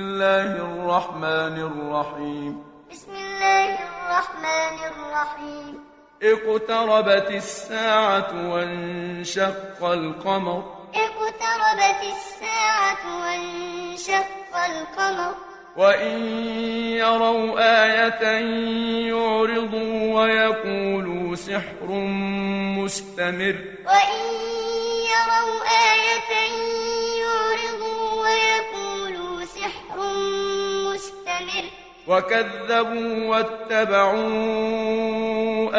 الله الرحمن الرحيم بسم الله الرحمن الرحيم اقتربت الساعة وانشق القمر. اقتربت الساعة وانشق القمر. وإن يروا آية يعرضوا ويقولوا سحر مستمر. وإن وكذبوا واتبعوا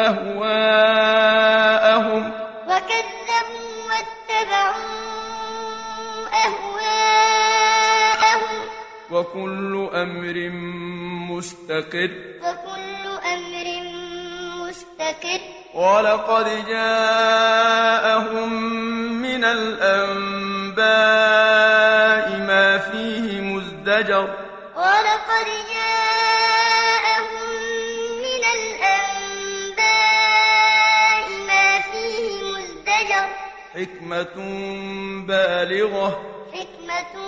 أهواءهم. وكذبوا واتبعوا أهواءهم. وكل أمر مستقر. وكل أمر مستقر. ولقد جاءهم من الأنباء ما فيه مزدجر. ولقد جاءهم حكمة بالغة. حكمة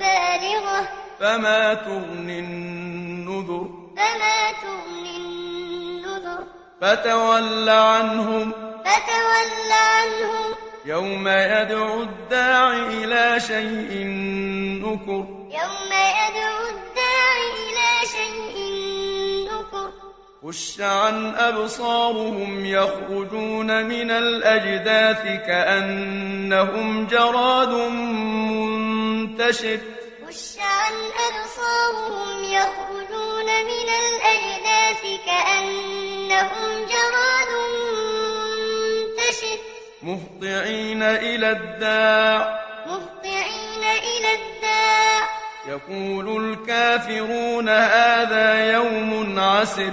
بالغة. فما تغني النذر. فما تغني النذر. فتول عنهم. فتول عنهم. يوم يدعو الداع إلى شيء نكر. يوم يدعو الداع خش عن أبصارهم يخرجون من الأجداث كأنهم جراد منتشر. خش عن أبصارهم يخرجون من الأجداث كأنهم جراد منتشر. مهطعين إلى الداع. مهطعين إلى الداع. يقول الكافرون هذا يوم عسر.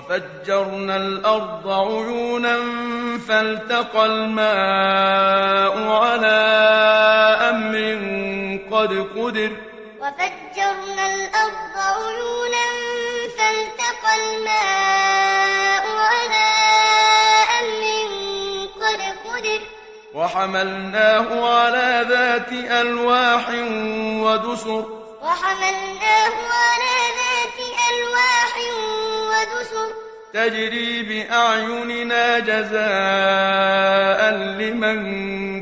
وفجرنا الأرض عيونا فالتقى الماء على أمر قد قدر. وفجرنا الأرض عيونا فالتقى الماء على أمر قد قدر. وحملناه على ذات ألواح ودسر. وحملناه على ذات ودسر تجري بأعيننا جزاء لمن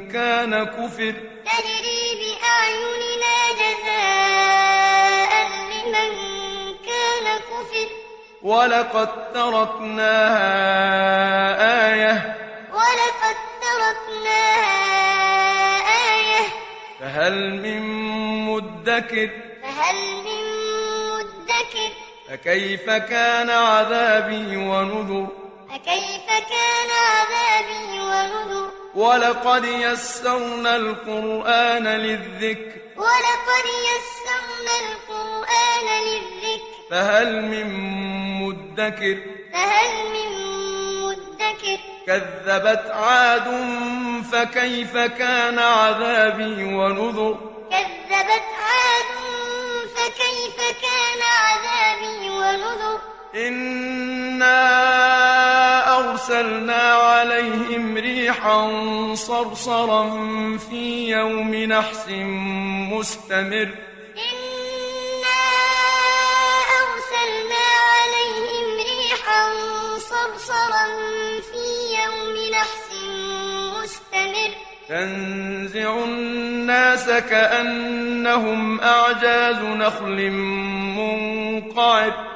كان كفر. تجري بأعيننا جزاء لمن كان كفر. ولقد تركناها آية. ولقد تركناها آية. فهل من مدكر فهل من مدكر؟ فكيف كان عذابي ونذر؟ فكيف كان عذابي ونذر؟ ولقد يسرنا القرآن للذكر. ولقد يسرنا القرآن للذكر. فهل من مدكر؟ فهل من مدكر؟ كذبت عاد فكيف كان عذابي ونذر؟ كذبت عاد فكيف كان ونذر إنا أرسلنا عليهم ريحا صرصرا في يوم نحس مستمر إنا أرسلنا عليهم ريحا صرصرا في يوم نحس مستمر تنزع الناس كأنهم أعجاز نخل منقعر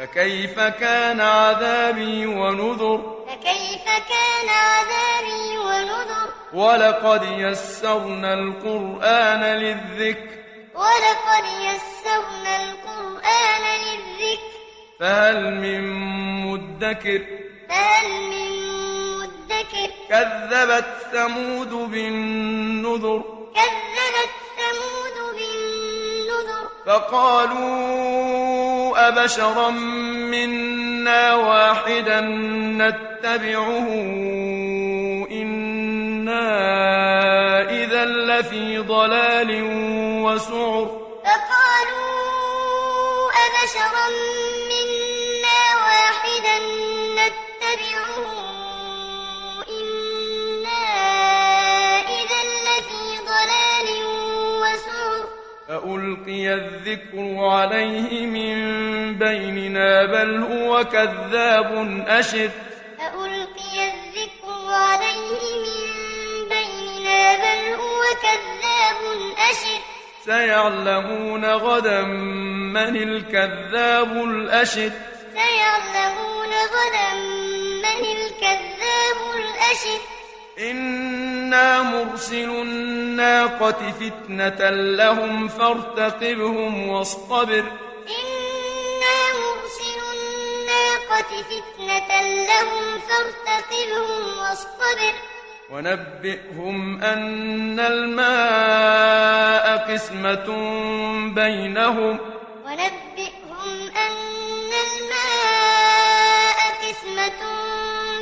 فكيف كان عذابي ونذر؟ فكيف كان عذابي ونذر؟ ولقد يسرنا القرآن للذكر. ولقد يسرنا القرآن للذكر. فهل من مدكر؟ فهل من مدكر؟ كذبت ثمود بالنذر. كذبت ثمود بالنذر. فقالوا أبشرا منا واحدا نتبعه. إنا إذا لفي ضلال وسعر. فقالوا أبشرا فألقي الذكر عليه من بيننا بل هو كذاب أشر. فألقي الذكر عليه من بيننا بل هو كذاب أشر. سيعلمون غدا من الكذاب الأشر. سيعلمون غدا من الكذاب الأشر. إنا مرسل الناقة فتنة لهم فارتقبهم واصطبر إنا مرسل الناقة فتنة لهم فارتقبهم واصطبر ونبئهم أن الماء قسمة بينهم ونبئهم أن الماء قسمة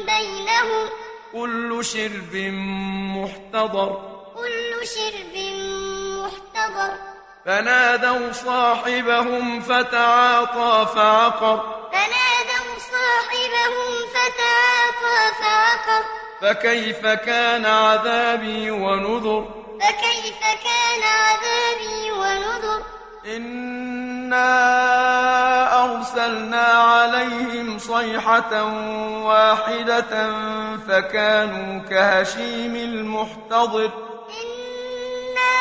بينهم كل شرب محتضر. كل شرب محتضر. فنادوا صاحبهم فتعاطى فعقر. فنادوا صاحبهم فتعاطى فعقر. فكيف كان عذابي ونذر؟ فكيف كان عذابي ونذر؟ إنا أرسلنا عليهم صيحة واحدة فكانوا كهشيم المحتضر. إنا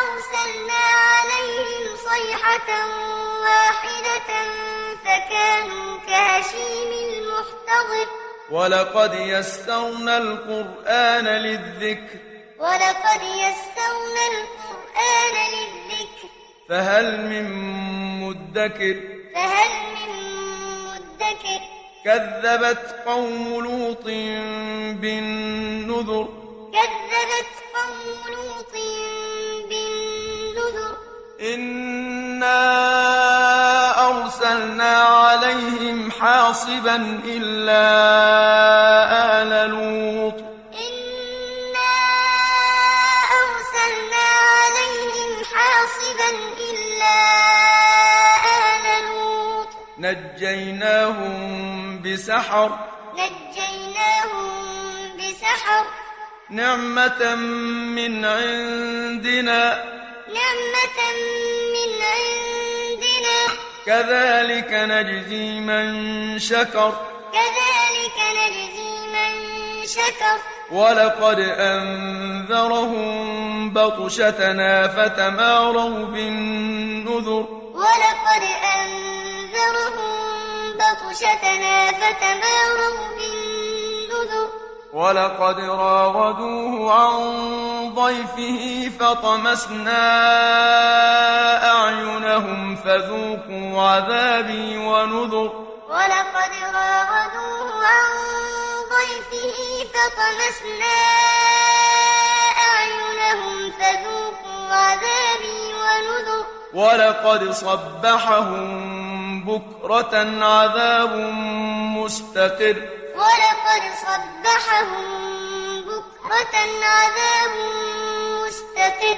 أرسلنا عليهم صيحة واحدة فكانوا كهشيم المحتضر. ولقد يسرنا القرآن للذكر. ولقد يسرنا القرآن للذكر. فهل من مدكر؟ فهل من مدكر كذبت قوم لوط بالنذر. كذبت قوم لوط بالنذر. إنا أرسلنا عليهم حاصبا إلا آل لوط. بسحر. نجيناهم بسحر. نعمة من عندنا. نعمة من عندنا. كذلك نجزي من شكر. كذلك نجزي من شكر. ولقد أنذرهم بطشتنا فتماروا بالنذر. ولقد أنذرهم بطشتنا فتماروا بالنذر. ولقد راودوه عن ضيفه فطمسنا أعينهم فذوقوا عذابي ونذر. ولقد راودوه عن ضيفه فطمسنا أعينهم فذوقوا عذابي ونذر. ولقد صبحهم بكرة عذاب مستقر. ولقد صبحهم بكرة عذاب مستقر.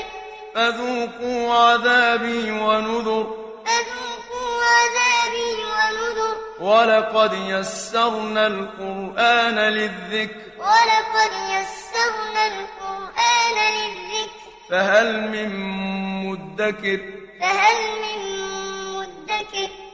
فذوقوا عذابي ونذر. فذوقوا عذابي ونذر. ولقد يسرنا القرآن للذكر. ولقد يسرنا القرآن للذكر. فهل من مدكر؟ فهل من مدكر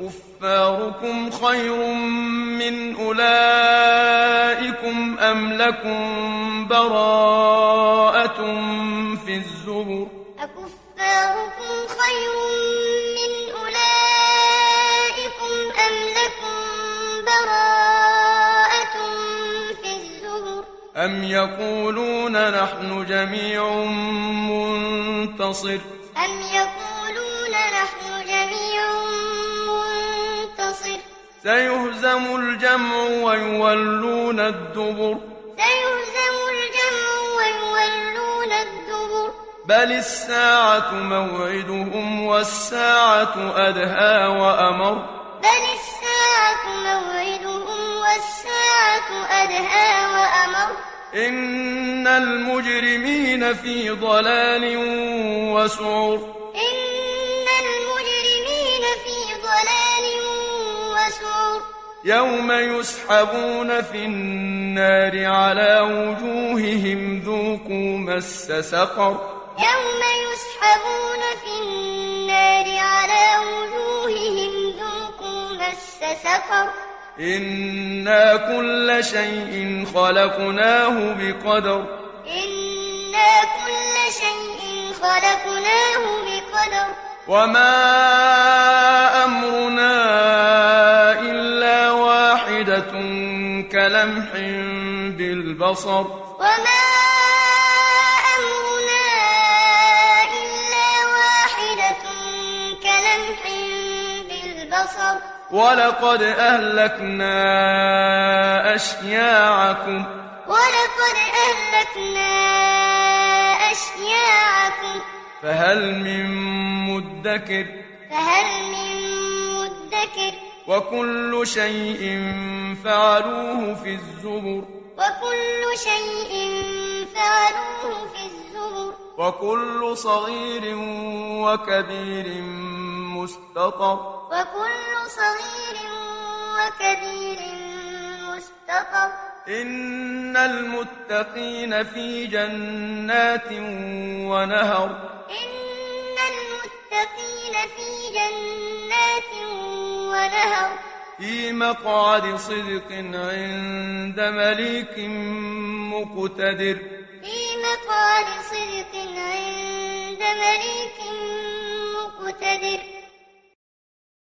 أكفاركم خير من أولئكم أم لكم براءة في الزبر؟ أكفاركم خير من أولئكم أم لكم براءة في الزبر؟ أم يقولون نحن جميع منتصر؟ أم يقولون سيهزم الجمع ويولون الدبر. سيهزم الجمع ويولون الدبر. بل الساعة موعدهم والساعة أدهى وأمر. بل الساعة موعدهم والساعة أدهى وأمر. إن المجرمين في ضلال وسعر. يوم يسحبون في النار على وجوههم ذوقوا مس سقر. يوم يسحبون في النار على وجوههم ذوقوا مس سقر. إنا كل شيء خلقناه بقدر. إنا كل شيء خلقناه بقدر. وما أمرنا كلمح بالبصر. وما أمرنا إلا واحدة كلمح بالبصر. ولقد أهلكنا أشياعكم. ولقد أهلكنا أشياعكم. فهل من مدكر؟ فهل من وكل شيء فعلوه في الزبر. وكل شيء فعلوه في الزبر. وكل صغير وكبير مستطر. وكل صغير وكبير مستقر إن المتقين في جنات ونهر. إن المتقين في جنات ونهر. في مقعد صدق عند مليك مقتدر. في مقعد صدق عند مليك مقتدر.